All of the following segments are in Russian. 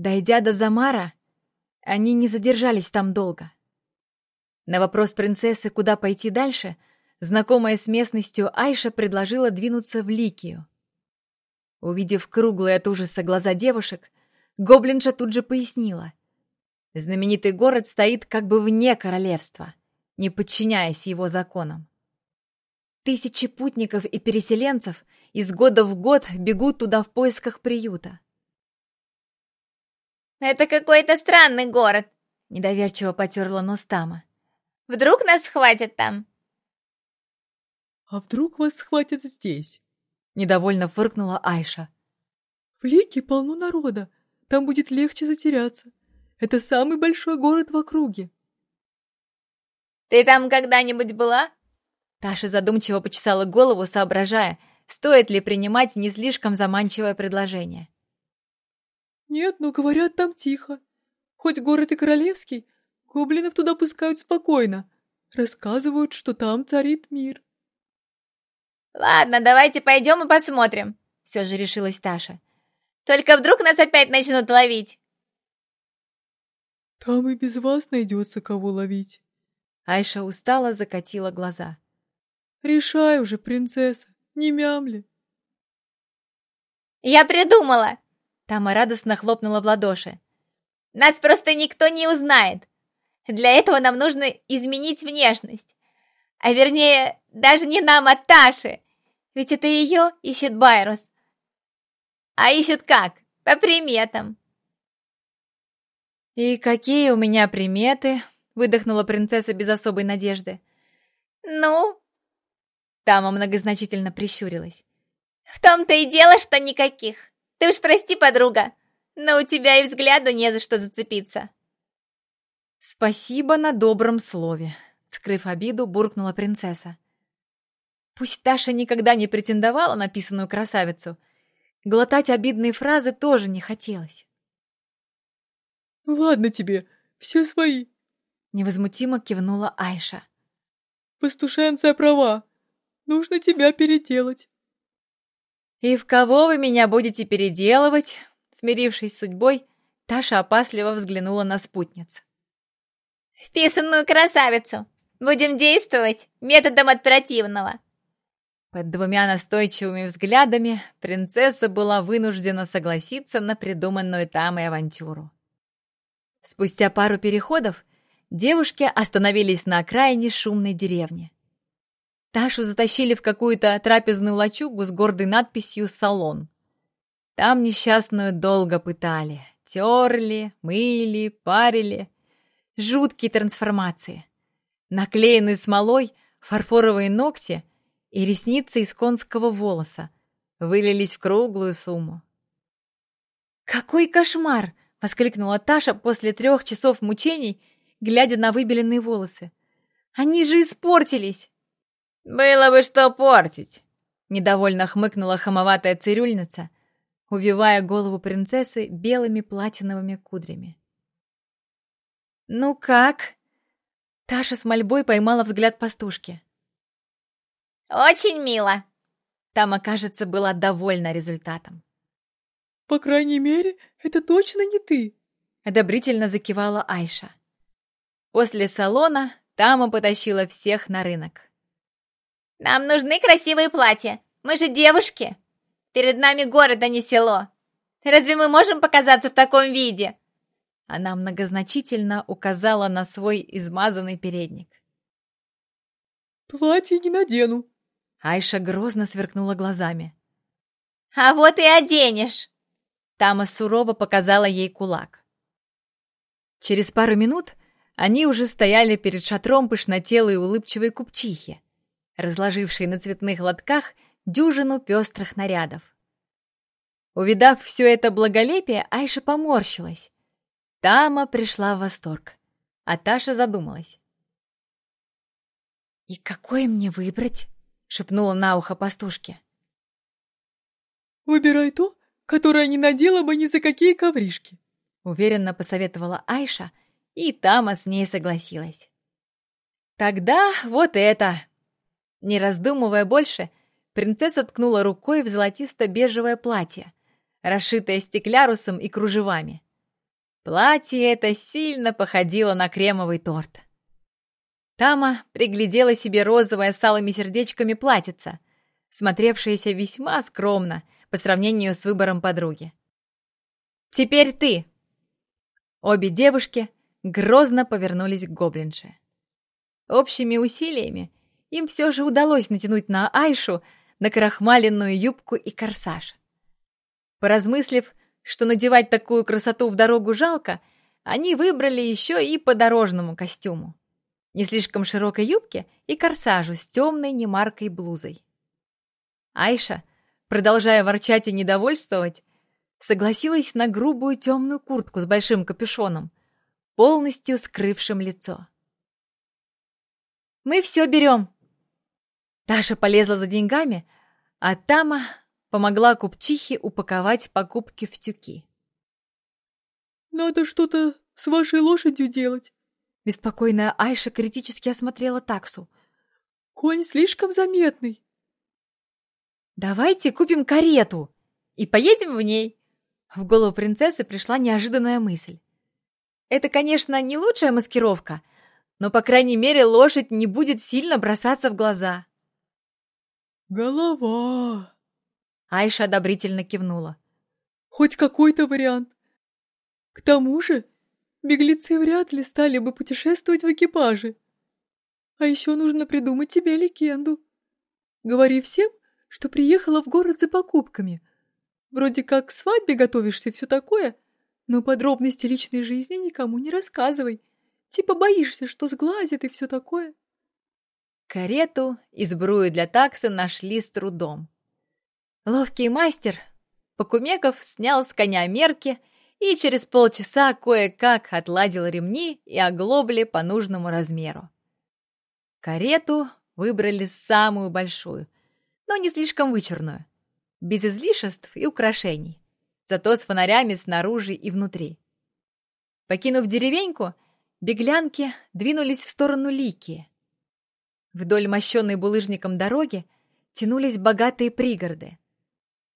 Дойдя до Замара, они не задержались там долго. На вопрос принцессы, куда пойти дальше, знакомая с местностью Айша предложила двинуться в Ликию. Увидев круглые от ужаса глаза девушек, гоблинша тут же пояснила. Знаменитый город стоит как бы вне королевства, не подчиняясь его законам. Тысячи путников и переселенцев из года в год бегут туда в поисках приюта. «Это какой-то странный город», — недоверчиво потерла нос Тама. «Вдруг нас схватят там?» «А вдруг вас схватят здесь?» — недовольно фыркнула Айша. «В Лике полно народа, там будет легче затеряться. Это самый большой город в округе». «Ты там когда-нибудь была?» Таша задумчиво почесала голову, соображая, стоит ли принимать не слишком заманчивое предложение. «Нет, но говорят, там тихо. Хоть город и королевский, гоблинов туда пускают спокойно. Рассказывают, что там царит мир». «Ладно, давайте пойдем и посмотрим», — все же решилась Таша. «Только вдруг нас опять начнут ловить?» «Там и без вас найдется кого ловить». Айша устало закатила глаза. «Решай уже, принцесса, не мямли». «Я придумала!» Тама радостно хлопнула в ладоши. «Нас просто никто не узнает. Для этого нам нужно изменить внешность. А вернее, даже не нам, а Таше. Ведь это ее ищет Байрус. А ищут как? По приметам. «И какие у меня приметы?» — выдохнула принцесса без особой надежды. «Ну?» Тама многозначительно прищурилась. «В том-то и дело, что никаких. Ты уж прости, подруга, но у тебя и взгляду не за что зацепиться». «Спасибо на добром слове», Скрыв обиду, буркнула принцесса. Пусть Таша никогда не претендовала на писаную красавицу, глотать обидные фразы тоже не хотелось. «Ну ладно тебе, все свои», — невозмутимо кивнула Айша. «Пастушенция права, нужно тебя переделать». «И в кого вы меня будете переделывать?» Смирившись с судьбой, Таша опасливо взглянула на спутниц. «В писанную красавицу!» Будем действовать методом от противного. Под двумя настойчивыми взглядами принцесса была вынуждена согласиться на придуманную там и авантюру. Спустя пару переходов девушки остановились на окраине шумной деревни. Ташу затащили в какую-то трапезную лачугу с гордой надписью «Салон». Там несчастную долго пытали, терли, мыли, парили. Жуткие трансформации наклеенные смолой фарфоровые ногти и ресницы из конского волоса вылились в круглую сумму. «Какой кошмар!» — воскликнула Таша после трех часов мучений, глядя на выбеленные волосы. «Они же испортились!» «Было бы что портить!» — недовольно хмыкнула хамоватая цирюльница, увивая голову принцессы белыми платиновыми кудрями. «Ну как?» Таша с мольбой поймала взгляд пастушки. «Очень мило!» Тама, кажется, была довольна результатом. «По крайней мере, это точно не ты!» Одобрительно закивала Айша. После салона Тама потащила всех на рынок. «Нам нужны красивые платья! Мы же девушки! Перед нами город, а не село! Разве мы можем показаться в таком виде?» Она многозначительно указала на свой измазанный передник. «Платье не надену!» Айша грозно сверкнула глазами. «А вот и оденешь!» Тама сурово показала ей кулак. Через пару минут они уже стояли перед шатром пышнотелой улыбчивой купчихи, разложившей на цветных лотках дюжину пестрых нарядов. Увидав все это благолепие, Айша поморщилась. Тама пришла в восторг, а Таша задумалась. «И какое мне выбрать?» — шепнула на ухо пастушке. «Выбирай то, которое не надела бы ни за какие ковришки», — уверенно посоветовала Айша, и Тама с ней согласилась. «Тогда вот это!» Не раздумывая больше, принцесса ткнула рукой в золотисто-бежевое платье, расшитое стеклярусом и кружевами. Платье это сильно походило на кремовый торт. Тама приглядела себе розовое с алыми сердечками платьице, смотревшееся весьма скромно по сравнению с выбором подруги. «Теперь ты!» Обе девушки грозно повернулись к гоблинше. Общими усилиями им все же удалось натянуть на Айшу накрахмаленную юбку и корсаж. Поразмыслив, что надевать такую красоту в дорогу жалко, они выбрали еще и по дорожному костюму. Не слишком широкой юбке и корсажу с темной немаркой блузой. Айша, продолжая ворчать и недовольствовать, согласилась на грубую темную куртку с большим капюшоном, полностью скрывшим лицо. «Мы все берем!» Таша полезла за деньгами, а Тама помогла купчихе упаковать покупки в тюки. «Надо что-то с вашей лошадью делать!» Беспокойная Айша критически осмотрела таксу. «Конь слишком заметный!» «Давайте купим карету и поедем в ней!» В голову принцессы пришла неожиданная мысль. Это, конечно, не лучшая маскировка, но, по крайней мере, лошадь не будет сильно бросаться в глаза. «Голова!» Айша одобрительно кивнула. «Хоть какой-то вариант. К тому же, беглецы вряд ли стали бы путешествовать в экипаже. А еще нужно придумать тебе легенду. Говори всем, что приехала в город за покупками. Вроде как к свадьбе готовишься и все такое, но подробности личной жизни никому не рассказывай. Типа боишься, что сглазит и все такое. Карету и сбрую для таксы нашли с трудом. Ловкий мастер, Покумеков, снял с коня мерки и через полчаса кое-как отладил ремни и оглобли по нужному размеру. Карету выбрали самую большую, но не слишком вычурную, без излишеств и украшений, зато с фонарями снаружи и внутри. Покинув деревеньку, беглянки двинулись в сторону Лики. Вдоль мощенной булыжником дороги тянулись богатые пригороды.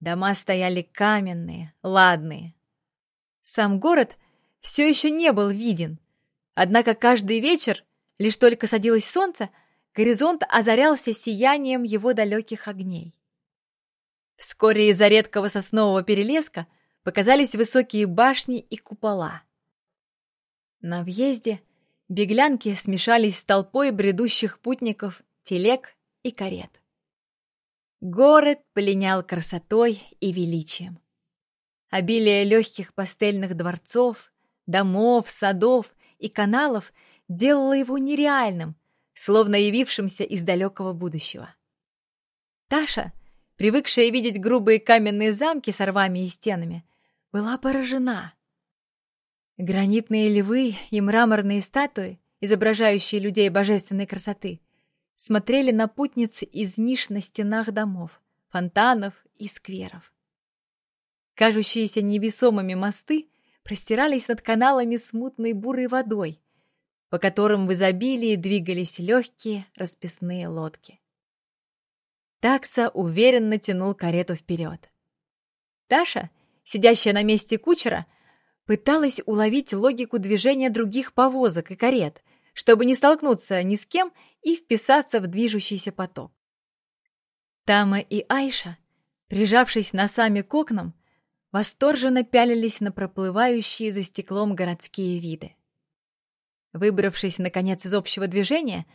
Дома стояли каменные, ладные. Сам город все еще не был виден, однако каждый вечер, лишь только садилось солнце, горизонт озарялся сиянием его далеких огней. Вскоре из-за редкого соснового перелеска показались высокие башни и купола. На въезде беглянки смешались с толпой бредущих путников, телег и карет. Город пленял красотой и величием. Обилие легких пастельных дворцов, домов, садов и каналов делало его нереальным, словно явившимся из далекого будущего. Таша, привыкшая видеть грубые каменные замки с рвами и стенами, была поражена. Гранитные львы и мраморные статуи, изображающие людей божественной красоты, смотрели на путниц из ниш на стенах домов, фонтанов и скверов. Кажущиеся невесомыми мосты простирались над каналами с мутной бурой водой, по которым в изобилии двигались легкие расписные лодки. Такса уверенно тянул карету вперед. Таша, сидящая на месте кучера, пыталась уловить логику движения других повозок и карет — чтобы не столкнуться ни с кем и вписаться в движущийся поток. Тама и Айша, прижавшись носами к окнам, восторженно пялились на проплывающие за стеклом городские виды. Выбравшись, наконец, из общего движения,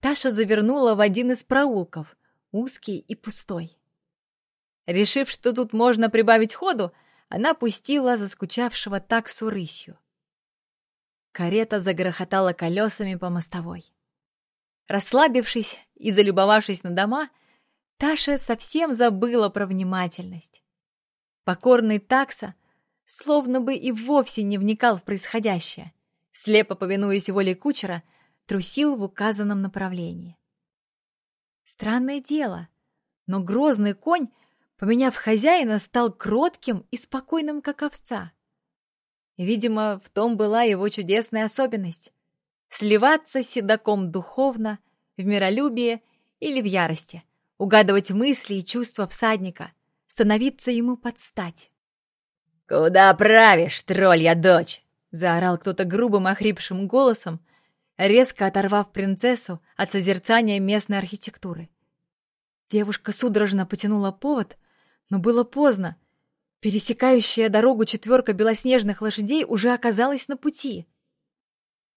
Таша завернула в один из проулков, узкий и пустой. Решив, что тут можно прибавить ходу, она пустила заскучавшего таксу рысью. Карета загрохотала колесами по мостовой. Расслабившись и залюбовавшись на дома, Таша совсем забыла про внимательность. Покорный такса словно бы и вовсе не вникал в происходящее, слепо повинуясь воле кучера, трусил в указанном направлении. Странное дело, но грозный конь, поменяв хозяина, стал кротким и спокойным, как овца. Видимо, в том была его чудесная особенность — сливаться с седаком духовно, в миролюбие или в ярости, угадывать мысли и чувства всадника, становиться ему под стать. «Куда правишь, троллья дочь?» — заорал кто-то грубым охрипшим голосом, резко оторвав принцессу от созерцания местной архитектуры. Девушка судорожно потянула повод, но было поздно. Пересекающая дорогу четверка белоснежных лошадей уже оказалась на пути.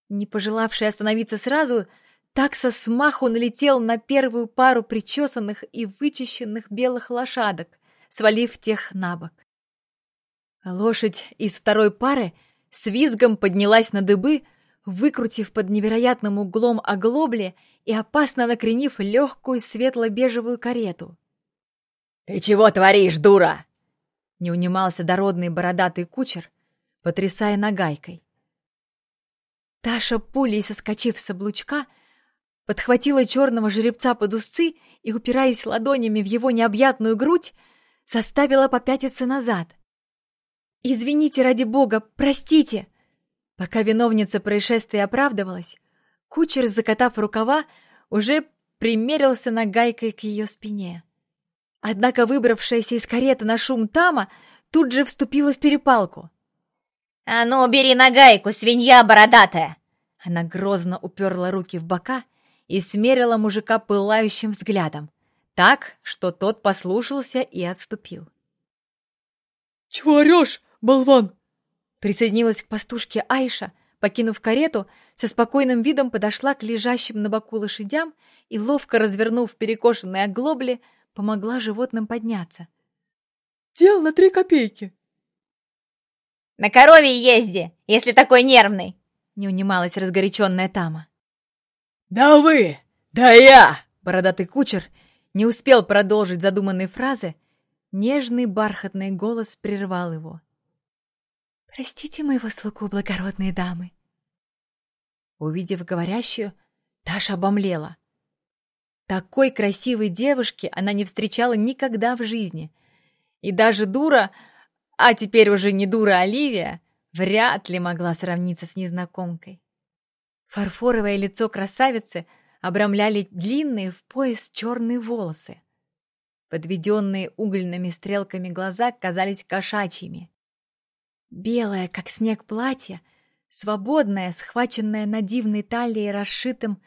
Не пожелавший остановиться сразу, такса смаху налетел на первую пару причесанных и вычищенных белых лошадок, свалив тех на бок. Лошадь из второй пары с визгом поднялась на дыбы, выкрутив под невероятным углом оглобли и опасно накренив легкую светло-бежевую карету. «Ты чего творишь, дура?» Не унимался дородный бородатый кучер, потрясая нагайкой. Таша, пулей соскочив с облучка, подхватила черного жеребца под узцы и, упираясь ладонями в его необъятную грудь, заставила попятиться назад. «Извините, ради бога, простите!» Пока виновница происшествия оправдывалась, кучер, закатав рукава, уже примерился нагайкой к ее спине. Однако выбравшаяся из кареты на шум Тама тут же вступила в перепалку. «А ну, бери нагайку, свинья бородатая!» Она грозно уперла руки в бока и смерила мужика пылающим взглядом, так, что тот послушался и отступил. «Чего орешь, болван?» Присоединилась к пастушке Айша, покинув карету, со спокойным видом подошла к лежащим на боку лошадям и, ловко развернув перекошенные оглобли, помогла животным подняться. «Дел на три копейки!» «На корове езди, если такой нервный!» Не унималась разгоряченная Тама. «Да вы! Да я!» Бородатый кучер не успел продолжить задуманные фразы, нежный бархатный голос прервал его. «Простите моего слугу, благородные дамы!» Увидев говорящую, Таша обомлела. Такой красивой девушки она не встречала никогда в жизни. И даже дура, а теперь уже не дура Оливия, вряд ли могла сравниться с незнакомкой. Фарфоровое лицо красавицы обрамляли длинные в пояс черные волосы. Подведенные угольными стрелками глаза казались кошачьими. Белое, как снег, платье, свободное, схваченное на дивной талии расшитым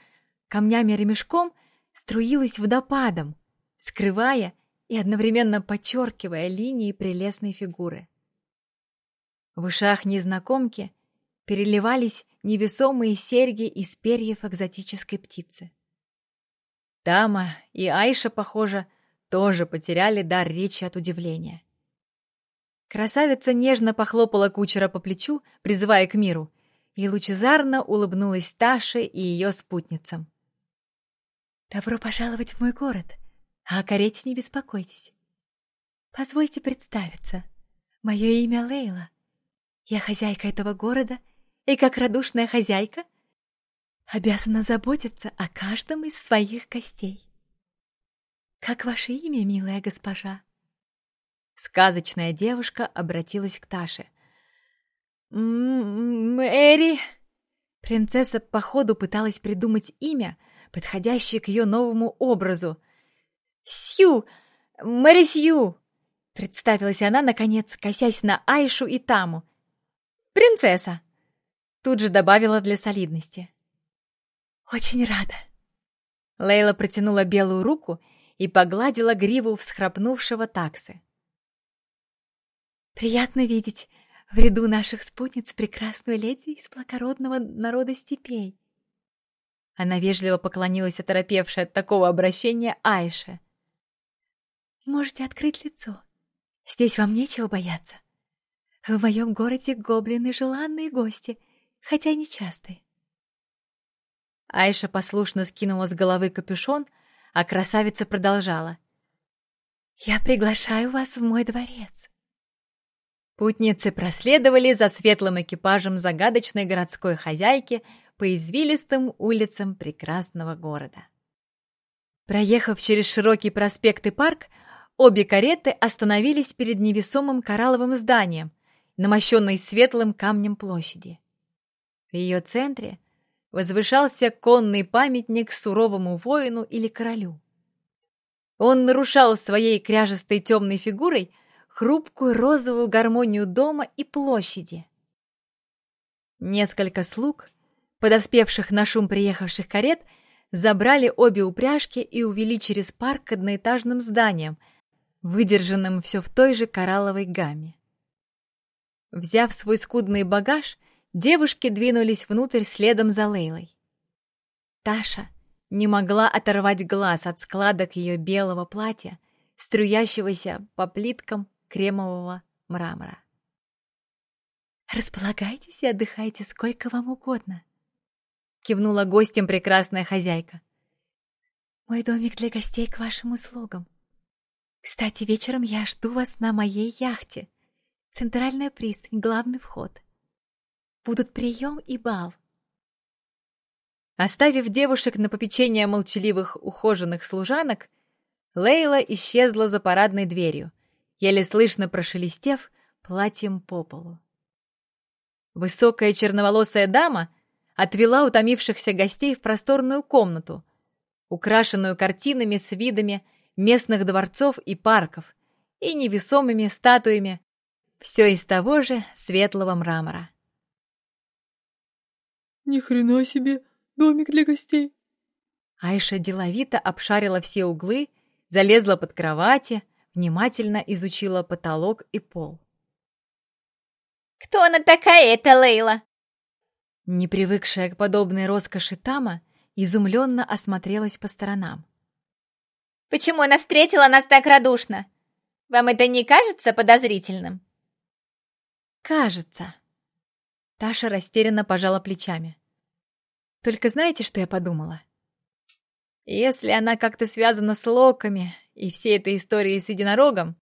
камнями ремешком, струилось водопадом, скрывая и одновременно подчеркивая линии прелестной фигуры. В ушах незнакомки переливались невесомые серьги из перьев экзотической птицы. Дама и Айша, похоже, тоже потеряли дар речи от удивления. Красавица нежно похлопала кучера по плечу, призывая к миру, и лучезарно улыбнулась Таше и ее спутницам. «Добро пожаловать в мой город, а о карете не беспокойтесь. Позвольте представиться. Мое имя Лейла. Я хозяйка этого города, и как радушная хозяйка обязана заботиться о каждом из своих гостей. Как ваше имя, милая госпожа?» Сказочная девушка обратилась к Таше. «Мэри...» Принцесса походу пыталась придумать имя, подходящее к ее новому образу. «Сью! Мэри Сью!» Представилась она, наконец, косясь на Айшу и Таму. «Принцесса!» Тут же добавила для солидности. «Очень рада!» Лейла протянула белую руку и погладила гриву всхрапнувшего таксы. Приятно видеть в ряду наших спутниц прекрасную леди из благородного народа степей. Она вежливо поклонилась оторопевшей от такого обращения Айше. «Можете открыть лицо. Здесь вам нечего бояться. В моем городе гоблины — желанные гости, хотя и нечастые». Айша послушно скинула с головы капюшон, а красавица продолжала. «Я приглашаю вас в мой дворец. Путницы проследовали за светлым экипажем загадочной городской хозяйки по извилистым улицам прекрасного города. Проехав через широкий проспект и парк, обе кареты остановились перед невесомым коралловым зданием, намощенной светлым камнем площади. В ее центре возвышался конный памятник суровому воину или королю. Он нарушал своей кряжестой темной фигурой хрупкую розовую гармонию дома и площади. Несколько слуг, подоспевших на шум приехавших карет, забрали обе упряжки и увели через парк к одноэтажным зданиям, выдержанным все в той же коралловой гамме. Взяв свой скудный багаж, девушки двинулись внутрь следом за Лейлой. Таша не могла оторвать глаз от складок ее белого платья, струящегося по плиткам кремового мрамора. «Располагайтесь и отдыхайте сколько вам угодно», — кивнула гостям прекрасная хозяйка. «Мой домик для гостей к вашим услугам. Кстати, вечером я жду вас на моей яхте. Центральная пристань, главный вход. Будут прием и бал. Оставив девушек на попечение молчаливых ухоженных служанок, Лейла исчезла за парадной дверью, еле слышно прошелестев платьем по полу. Высокая черноволосая дама отвела утомившихся гостей в просторную комнату, украшенную картинами с видами местных дворцов и парков и невесомыми статуями, все из того же светлого мрамора. «Ни хрена себе! Домик для гостей!» Айша деловито обшарила все углы, залезла под кровати, внимательно изучила потолок и пол. «Кто она такая, эта Лейла?» Не привыкшая к подобной роскоши Тама, изумленно осмотрелась по сторонам. «Почему она встретила нас так радушно? Вам это не кажется подозрительным?» «Кажется». Таша растерянно пожала плечами. «Только знаете, что я подумала?» Если она как-то связана с локами и всей этой историей с единорогом,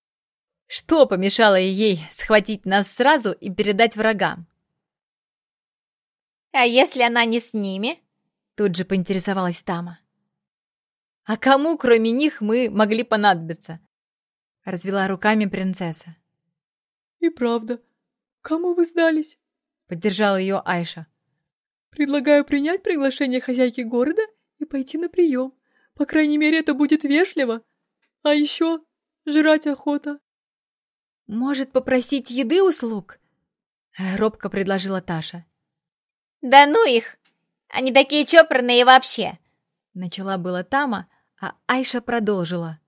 что помешало ей схватить нас сразу и передать врагам? «А если она не с ними?» Тут же поинтересовалась Тама. «А кому, кроме них, мы могли понадобиться?» Развела руками принцесса. «И правда, кому вы сдались?» Поддержала ее Айша. «Предлагаю принять приглашение хозяйки города и пойти на прием. По крайней мере, это будет вежливо. А еще жрать охота». «Может, попросить еды услуг?» Робко предложила Таша. «Да ну их! Они такие чопорные вообще!» Начала была Тама, а Айша продолжила.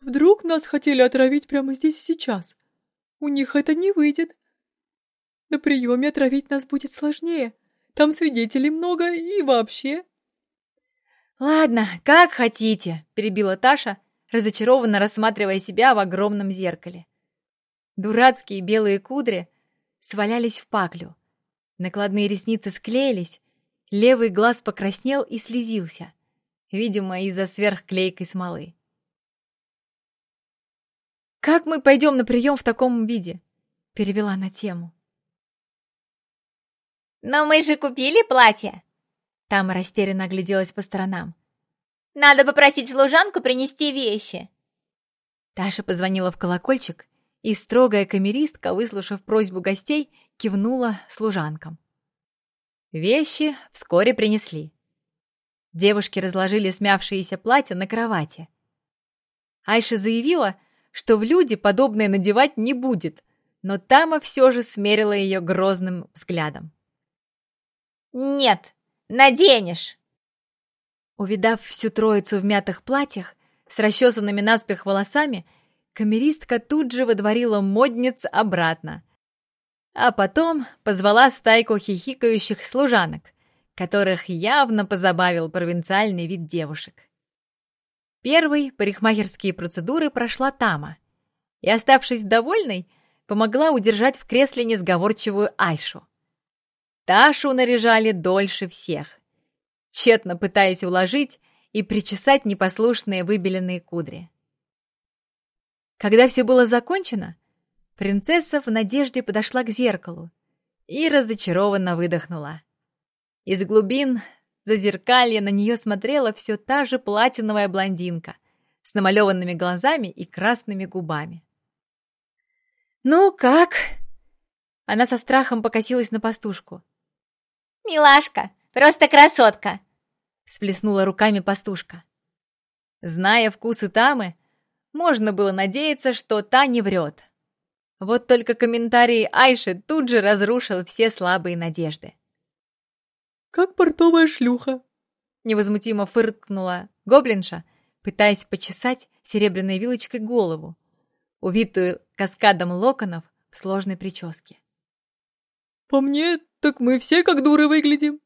«Вдруг нас хотели отравить прямо здесь и сейчас? У них это не выйдет. На приеме отравить нас будет сложнее. Там свидетелей много и вообще...» «Ладно, как хотите», — перебила Таша, разочарованно рассматривая себя в огромном зеркале. Дурацкие белые кудри свалялись в паклю. Накладные ресницы склеились, левый глаз покраснел и слезился, видимо, из-за сверхклейкой смолы. «Как мы пойдем на прием в таком виде?» — перевела на тему. «Но мы же купили платье!» Там растерянно огляделась по сторонам. «Надо попросить служанку принести вещи!» Таша позвонила в колокольчик, и строгая камеристка, выслушав просьбу гостей, кивнула служанкам. Вещи вскоре принесли. Девушки разложили смявшиеся платья на кровати. Айша заявила, что в люди подобное надевать не будет, но Тама все же смерила ее грозным взглядом. «Нет, наденешь!» Увидав всю троицу в мятых платьях с расчесанными наспех волосами, камеристка тут же выдворила модниц обратно, а потом позвала стайку хихикающих служанок, которых явно позабавил провинциальный вид девушек. Первой парикмахерские процедуры прошла Тама, и, оставшись довольной, помогла удержать в кресле несговорчивую Айшу. Ташу наряжали дольше всех, тщетно пытаясь уложить и причесать непослушные выбеленные кудри. Когда все было закончено, принцесса в надежде подошла к зеркалу и разочарованно выдохнула. Из глубин зазеркалья на нее смотрела все та же платиновая блондинка с намалеванными глазами и красными губами. «Ну, как?» Она со страхом покосилась на пастушку. «Милашка, просто красотка!» Сплеснула руками пастушка. Зная вкусы Тамы, можно было надеяться, что та не врет. Вот только комментарий Айши тут же разрушил все слабые надежды. Как портовая шлюха. Невозмутимо фыркнула гоблинша, пытаясь почесать серебряной вилочкой голову, увитую каскадом локонов в сложной прическе. По мне, так мы все как дуры выглядим.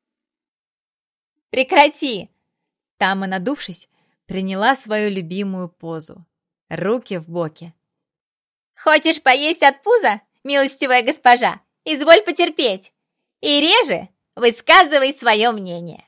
Прекрати! Тама, надувшись, приняла свою любимую позу. Руки в боки. Хочешь поесть от пуза, милостивая госпожа? Изволь потерпеть. И реже высказывай свое мнение.